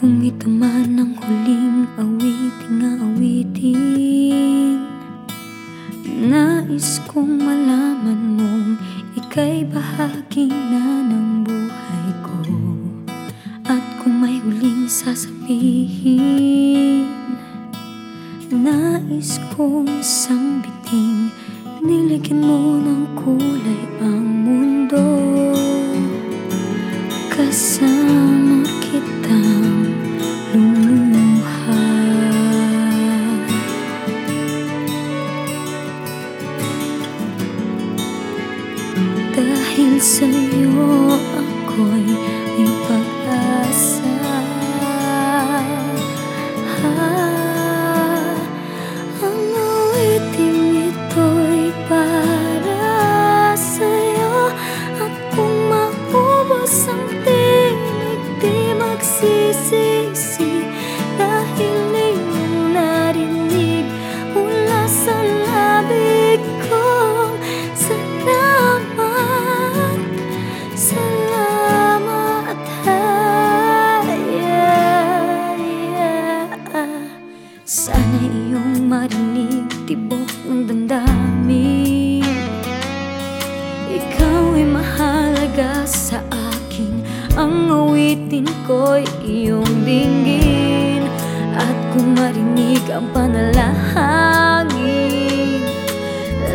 ito man ang huling awiting awitin Nais kong malaman mong ika'y bahagi na ng buhay ko. At kung may huling sasabihin Nais kong isang biting mo ng kulay ako'y may pag-asa Ang awiting ito'y para sa'yo. At kung maubos ang tinig di magsisisi Sana iyong marinig tibok ng damdamin. Ikaw ay mahalaga sa akin Ang awitin ko'y iyong dinggin At kung marinig ang panalangin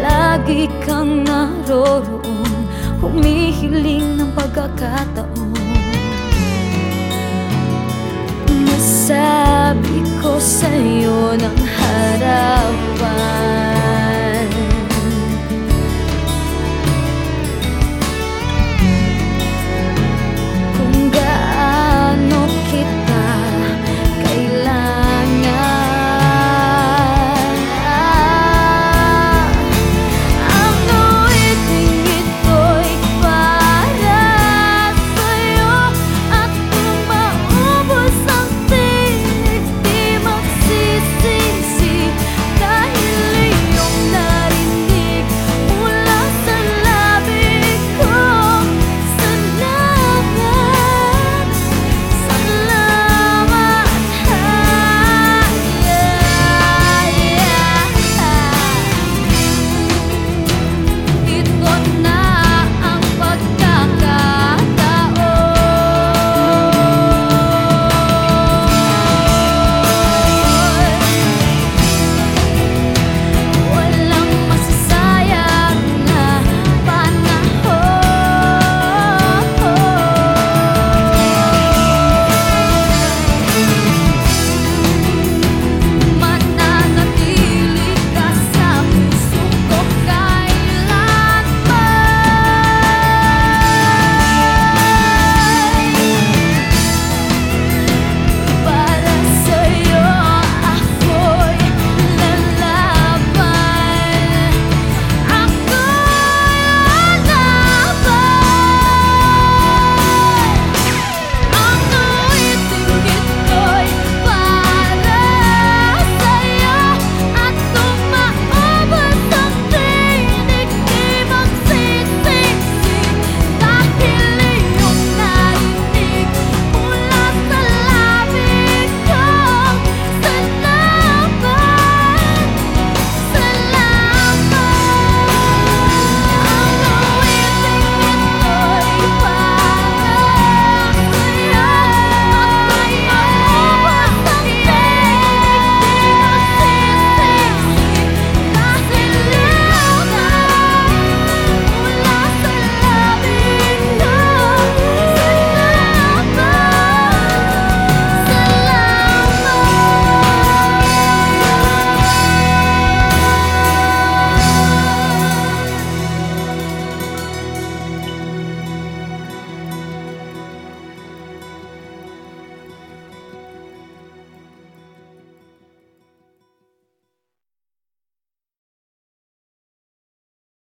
Lagi kang naroroon. Humihiling ng pagkakataon sa'yo ng harapan.